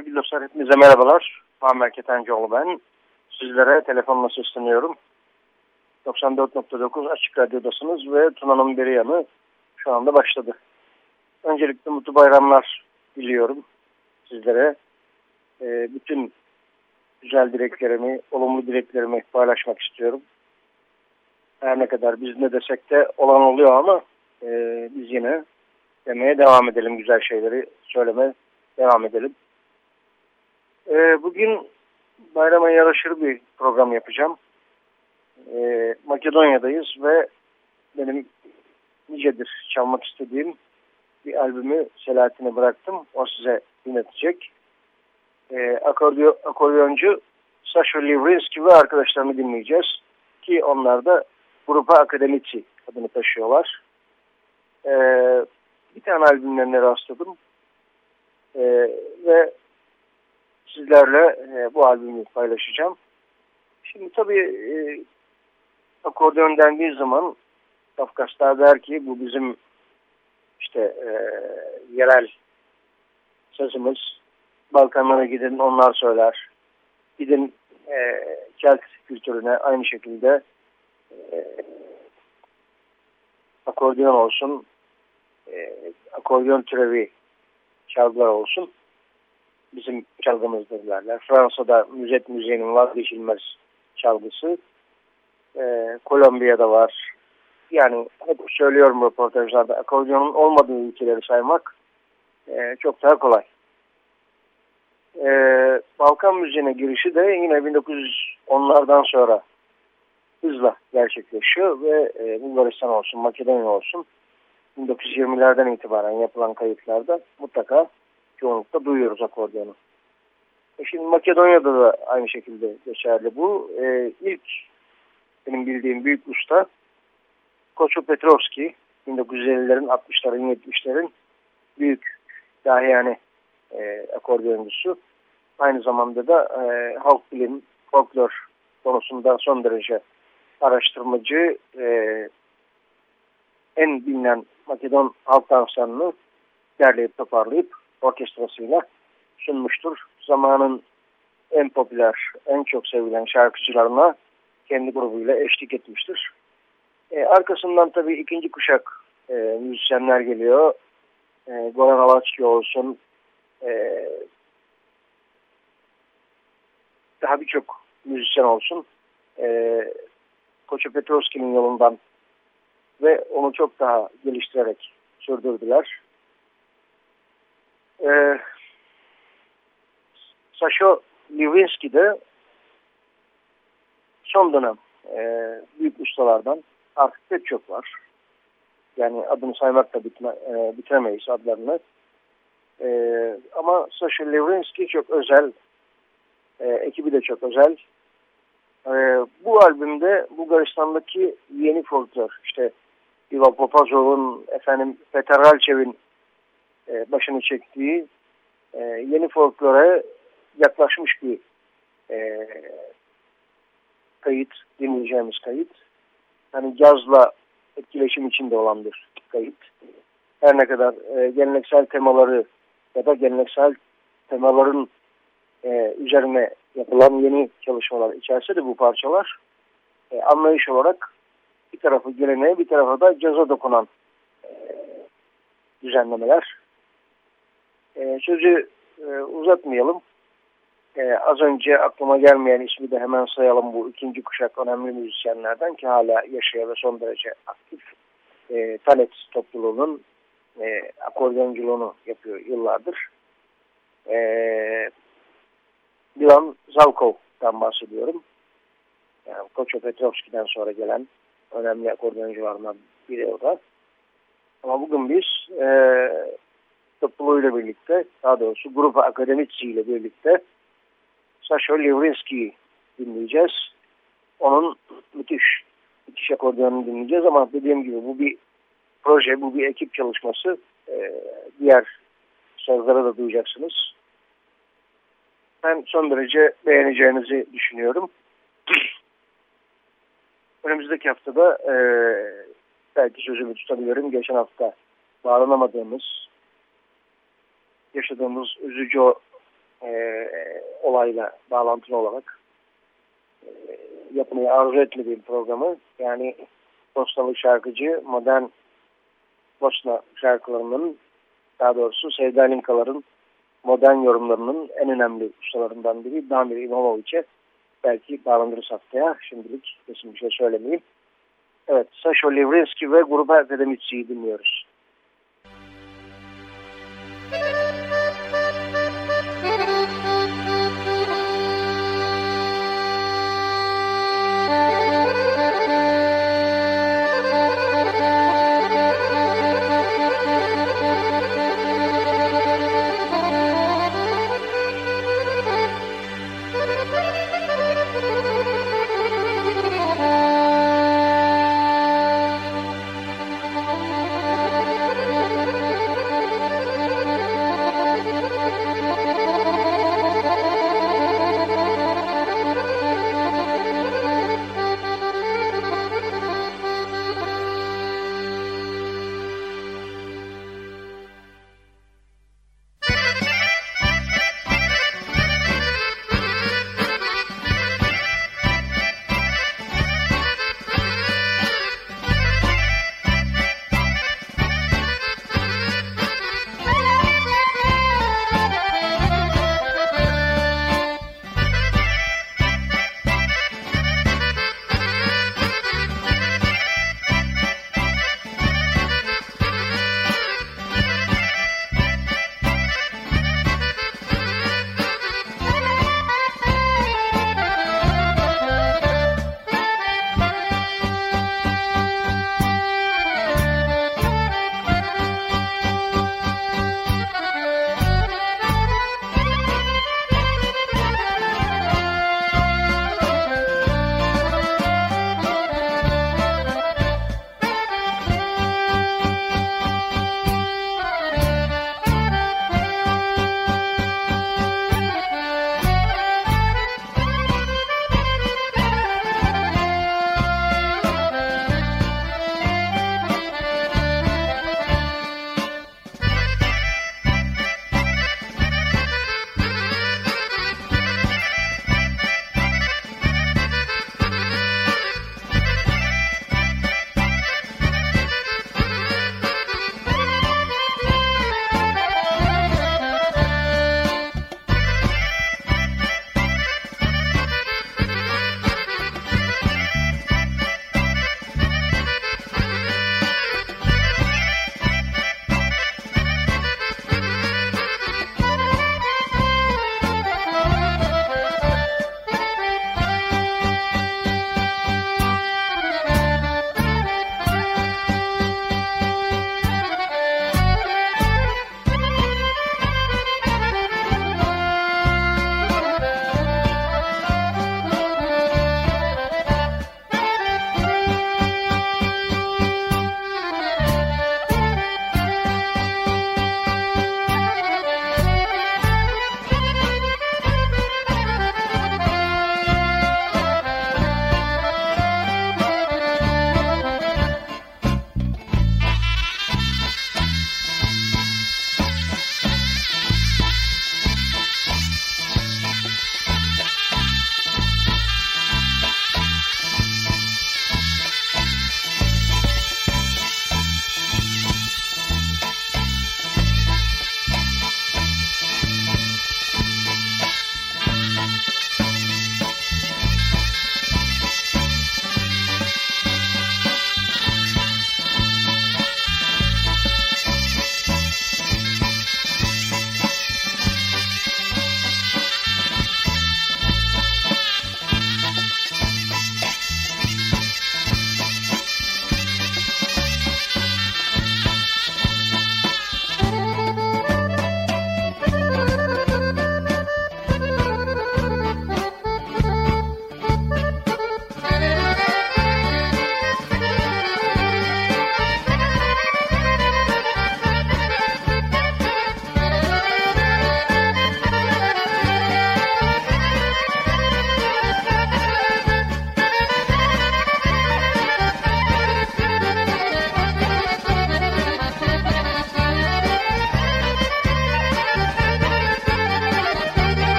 Sevgili dostlar hepinize merhabalar. Muammer Ketencoğlu ben. Sizlere telefonla sesleniyorum. 94.9 Açık Radyo'dasınız ve Tuna'nın bir yanı şu anda başladı. Öncelikle mutlu bayramlar diliyorum sizlere. Ee, bütün güzel dileklerimi, olumlu dileklerimi paylaşmak istiyorum. Her ne kadar biz ne desek de olan oluyor ama e, biz yine demeye devam edelim güzel şeyleri, söylemeye devam edelim. E, bugün bayrama yaraşır bir program yapacağım. E, Makedonya'dayız ve benim nicedir çalmak istediğim bir albümü Selahattin'e bıraktım. O size dinletecek. E, akordiyo, akordeoncu Sasha Livrinski ve arkadaşlarını dinleyeceğiz. Ki onlar da Grupa Akademici adını taşıyorlar. E, bir tane albümlerine rastladım. E, ve sizlerle e, bu albümü paylaşacağım. Şimdi tabii e, akordeon dendiği zaman Kafkaslar der ki bu bizim işte e, yerel sözümüz. Balkanlara gidin onlar söyler. Gidin e, Kelt kültürüne aynı şekilde e, akordeon olsun, e, akordeon türevi çalgılar olsun bizim çalgımızdır derler. Fransa'da müzet müziğinin vazgeçilmez çalgısı. Ee, Kolombiya'da var. Yani hep söylüyorum röportajlarda akordiyonun olmadığı ülkeleri saymak e, çok daha kolay. Ee, Balkan müziğine girişi de yine 1910'lardan sonra hızla gerçekleşiyor ve e, Bulgaristan olsun, Makedonya olsun 1920'lerden itibaren yapılan kayıtlarda mutlaka çoğunlukla duyuyoruz akordiyonu. E şimdi Makedonya'da da aynı şekilde geçerli bu. E, ilk benim bildiğim büyük usta Koço Petrovski 1950'lerin 60'ların 70'lerin büyük dahiyane e, akordiyoncusu. Aynı zamanda da e, halk bilim, folklor konusunda son derece araştırmacı e, en bilinen Makedon halk danslarını derleyip toparlayıp orkestrasıyla sunmuştur. Zamanın en popüler, en çok sevilen şarkıcılarına kendi grubuyla eşlik etmiştir. E, arkasından tabii ikinci kuşak e, müzisyenler geliyor. E, Goran Alaçki olsun, e, daha birçok müzisyen olsun. E, Koço Petrovski'nin yolundan ve onu çok daha geliştirerek sürdürdüler. E, Sasho Liwinski de son dönem e, büyük ustalardan artık pek çok var. Yani adını saymakla bitme, e, bitiremeyiz adlarını. E, ama Sasha Liwinski çok özel. E, ekibi de çok özel. E, bu albümde Bulgaristan'daki yeni folklor, işte Ivo Popazov'un, efendim Peter Ralchev'in e, başını çektiği e, yeni folklore yaklaşmış bir e, kayıt, dinleyeceğimiz kayıt. Hani cazla etkileşim içinde olan bir kayıt. Her ne kadar geleneksel temaları ya da geleneksel temaların üzerine yapılan yeni çalışmalar içerse de bu parçalar anlayış olarak bir tarafı geleneğe bir tarafa da caza dokunan düzenlemeler. E, sözü uzatmayalım. E, az önce aklıma gelmeyen ismi de hemen sayalım bu ikinci kuşak önemli müzisyenlerden ki hala yaşıyor ve son derece aktif. E, Talet topluluğunun e, akordeonculuğunu yapıyor yıllardır. E, Milan Zavkov'dan bahsediyorum. Yani Koço Petrovski'den sonra gelen önemli akordeoncularından biri o da. Ama bugün biz e, topluluğuyla birlikte, daha doğrusu Grupa Akademitsi ile birlikte Sasha Livrinski'yi dinleyeceğiz. Onun müthiş, müthiş akordeonunu dinleyeceğiz ama dediğim gibi bu bir proje, bu bir ekip çalışması. E, diğer sözleri da duyacaksınız. Ben son derece beğeneceğinizi düşünüyorum. Önümüzdeki haftada e, belki sözümü tutabilirim. Geçen hafta bağlanamadığımız, yaşadığımız üzücü e, olayla bağlantılı olarak e, yapmayı arzu etmediğim programı yani Bosnalı şarkıcı modern Bosna şarkılarının daha doğrusu Sevda Linkaların modern yorumlarının en önemli ustalarından biri Damir İmamovic'e belki bağlanırız haftaya. Şimdilik kesin bir şey söylemeyeyim. Evet, Sasho Livrinski ve Gruba Akademitsi'yi dinliyoruz.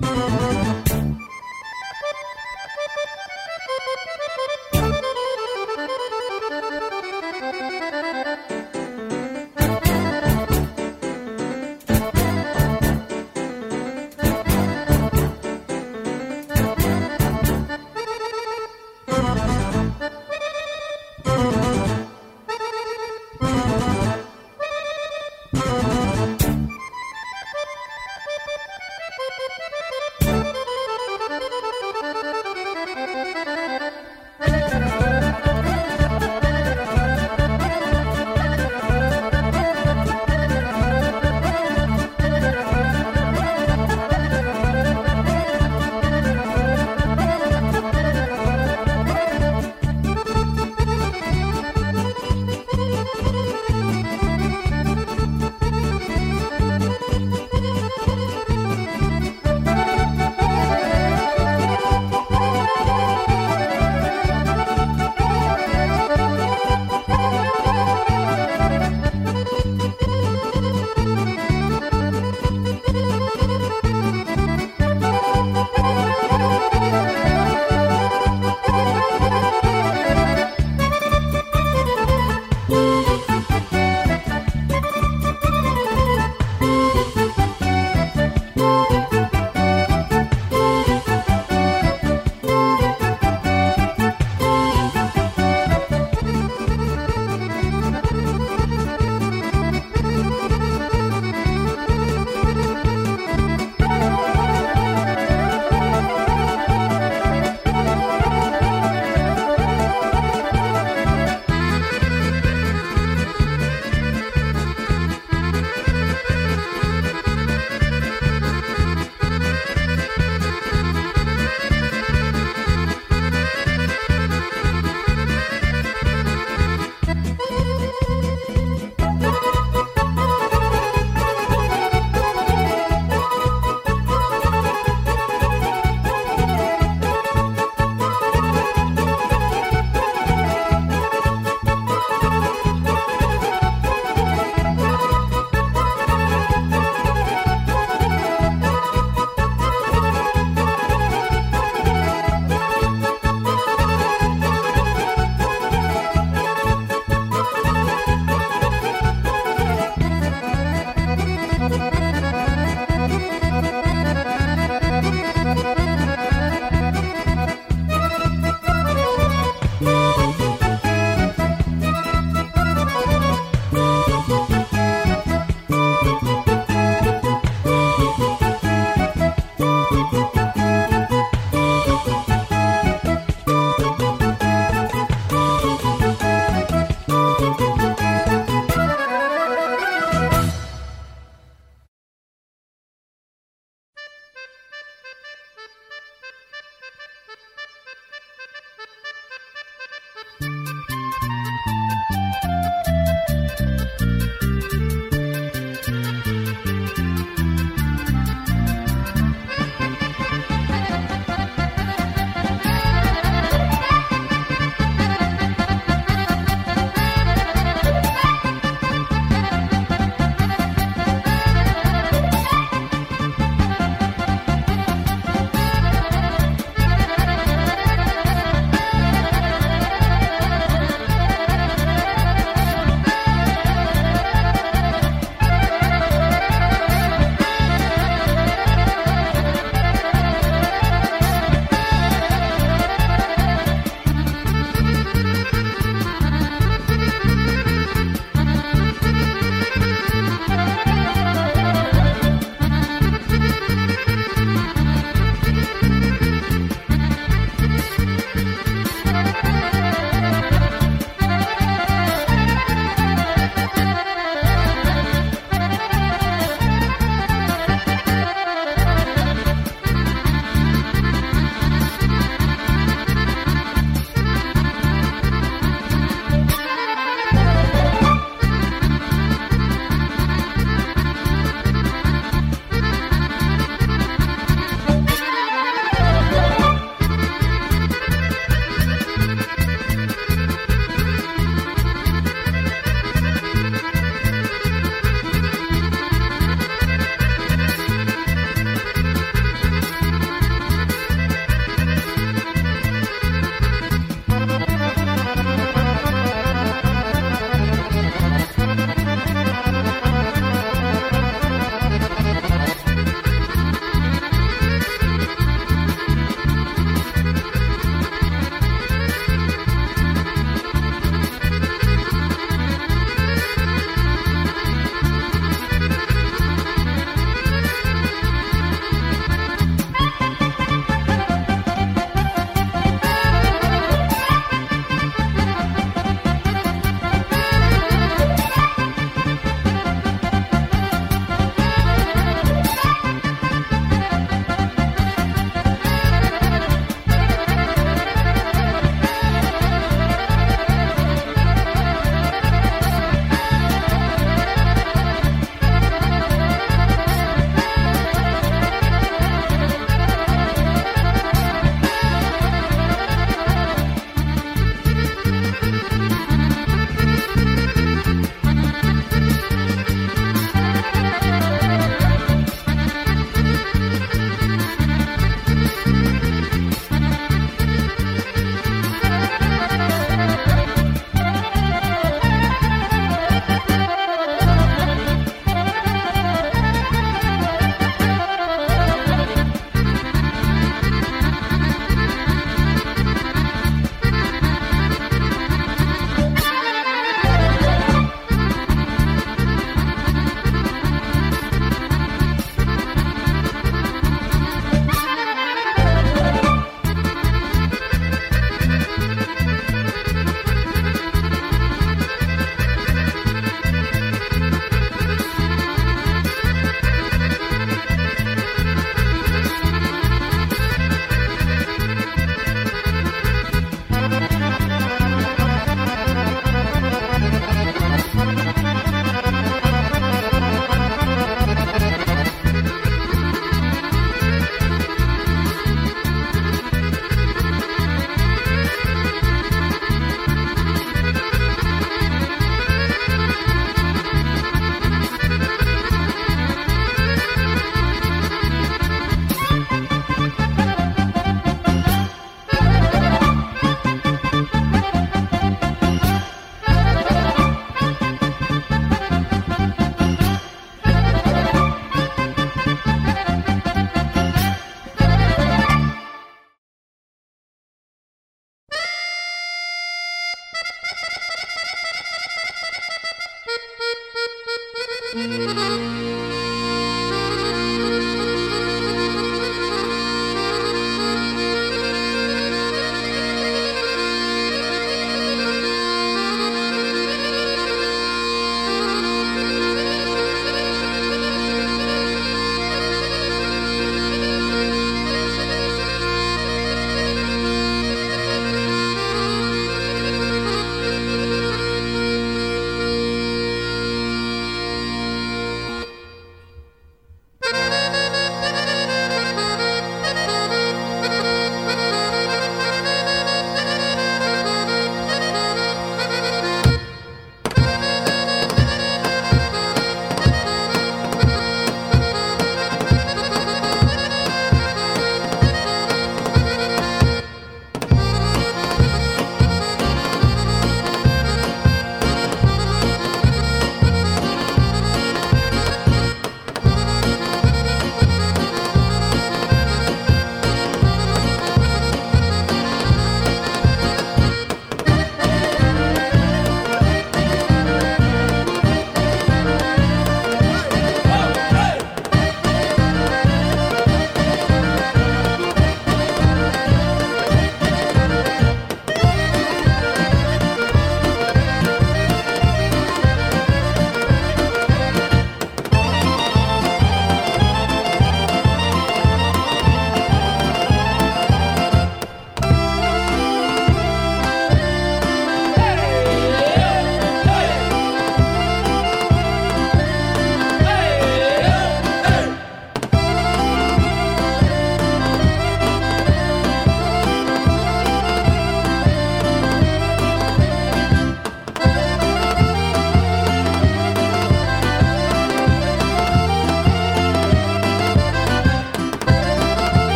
Música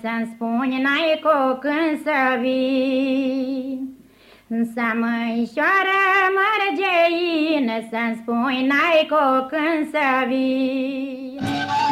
Să-mi spuni n-ai cu când să vii. Să măișoară mărgeină Să-mi spui n-ai cu când să vii